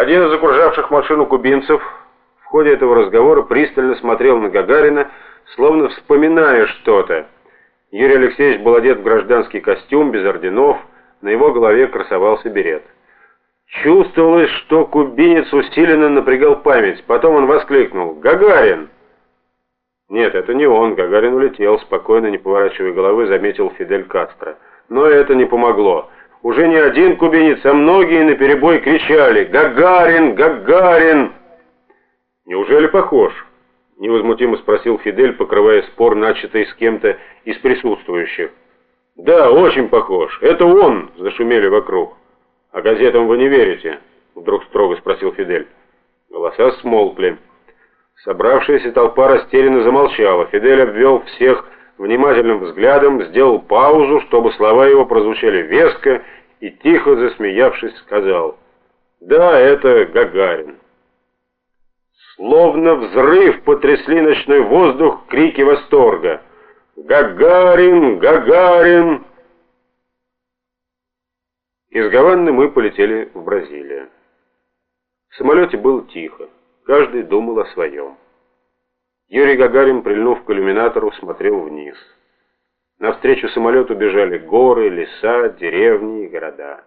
Один из окружавших машину кубинцев в ходе этого разговора пристально смотрел на Гагарина, словно вспоминая что-то. Юрий Алексеевич был одет в гражданский костюм, без орденов, на его голове красовался берет. Чувствовалось, что кубинец усиленно напрягал память. Потом он воскликнул «Гагарин!» Нет, это не он, Гагарин улетел, спокойно, не поворачивая головы, заметил Фидель Кастро. Но это не помогло. Уже не один кубинец, а многие наперебой кричали «Гагарин! Гагарин!» «Неужели похож?» — невозмутимо спросил Фидель, покрывая спор, начатый с кем-то из присутствующих. «Да, очень похож. Это он!» — зашумели вокруг. «А газетам вы не верите?» — вдруг строго спросил Фидель. Голоса смолкли. Собравшаяся толпа растерянно замолчала. Фидель обвел всех внимательным взглядом, сделал паузу, чтобы слова его прозвучали веско, и тихо засмеявшись сказал «Да, это Гагарин». Словно взрыв потрясли ночной воздух крики восторга. «Гагарин! Гагарин!» Из Гаваны мы полетели в Бразилию. В самолете было тихо, каждый думал о своем. Юрий Гагарин, прильнув к иллюминатору, смотрел вниз. Навстречу самолету бежали горы, леса, деревни и города.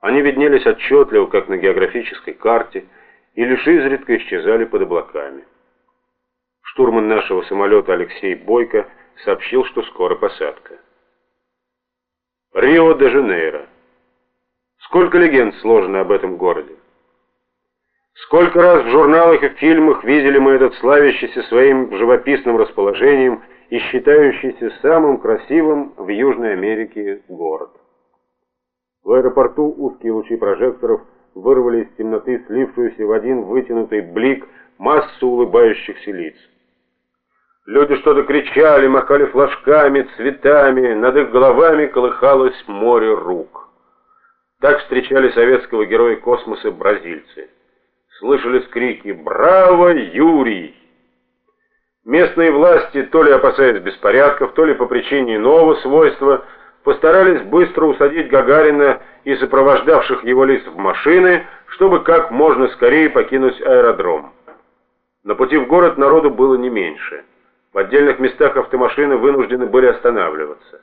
Они виднелись отчетливо, как на географической карте, и лишь изредка исчезали под облаками. Штурман нашего самолета Алексей Бойко сообщил, что скоро посадка. Рио-де-Жанейро. Сколько легенд сложено об этом городе. Сколько раз в журналах и фильмах видели мы этот славящийся своим живописным расположением и считающийся самым красивым в Южной Америке город. В аэропорту узкие лучи прожекторов вырвали из темноты слившуюся в один вытянутый блик массу улыбающихся лиц. Люди что-то кричали, махали флажками, цветами, над их головами колыхалось море рук. Так встречали советского героя космоса бразильцы слышались крики «Браво, Юрий!». Местные власти, то ли опасаясь беспорядков, то ли по причине нового свойства, постарались быстро усадить Гагарина и сопровождавших его лиц в машины, чтобы как можно скорее покинуть аэродром. На пути в город народу было не меньше. В отдельных местах автомашины вынуждены были останавливаться.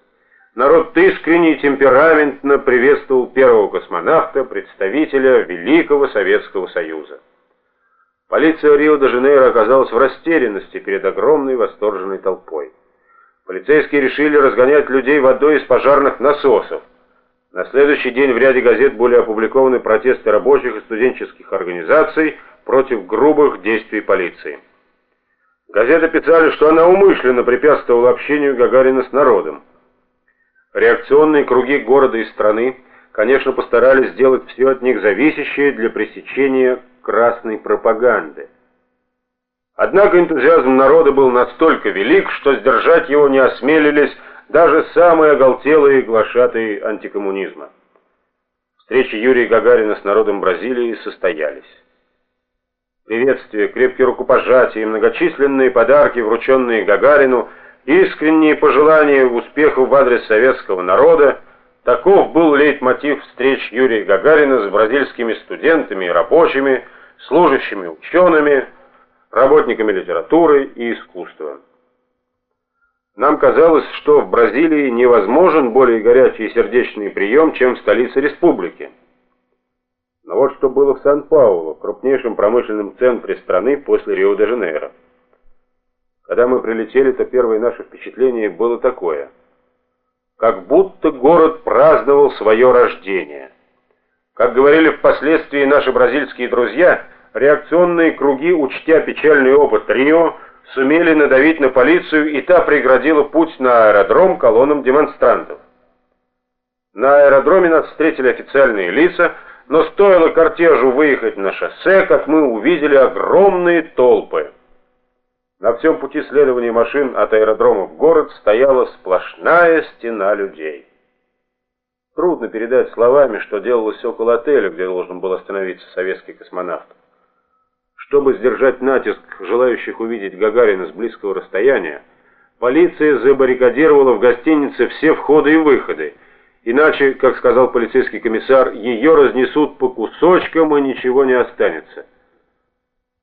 Народ искренне и темпераментно приветствовал первого космонавта, представителя Великого Советского Союза. Полиция Рио-де-Жанейро оказалась в растерянности перед огромной восторженной толпой. Полицейские решили разгонять людей водой из пожарных насосов. На следующий день в ряде газет были опубликованы протесты рабочих и студенческих организаций против грубых действий полиции. Газеты писали, что она умышленно препятствовала общению Гагарина с народом. Реакционные круги города и страны, конечно, постарались сделать все от них зависящее для пресечения красной пропаганды. Однако энтузиазм народа был настолько велик, что сдержать его не осмелились даже самые оголтелые глашатые антикоммунизма. Встречи Юрия Гагарина с народом Бразилии состоялись. Приветствия, крепкие рукопожатия и многочисленные подарки, врученные Гагарину – искренние пожелания успехов в адрес советского народа, таков был лейтмотив встреч Юрия Гагарина с бразильскими студентами и рабочими, служащими учеными, работниками литературы и искусства. Нам казалось, что в Бразилии невозможен более горячий и сердечный прием, чем в столице республики. Но вот что было в Сан-Паулу, крупнейшем промышленном центре страны после Рио-де-Жанейро. Когда мы прилетели, то первое наше впечатление было такое. Как будто город праздновал свое рождение. Как говорили впоследствии наши бразильские друзья, реакционные круги, учтя печальный опыт Рио, сумели надавить на полицию, и та преградила путь на аэродром колоннам демонстрантов. На аэродроме нас встретили официальные лица, но стоило кортежу выехать на шоссе, как мы увидели огромные толпы. На всем пути следования машин от аэродрома в город стояла сплошная стена людей. Трудно передать словами, что делалось около отеля, где должен был остановиться советский космонавт. Чтобы сдержать натиск желающих увидеть Гагарина с близкого расстояния, полиция забаррикадировала в гостинице все входы и выходы, Иначе, как сказал полицейский комиссар, ее разнесут по кусочкам и ничего не останется.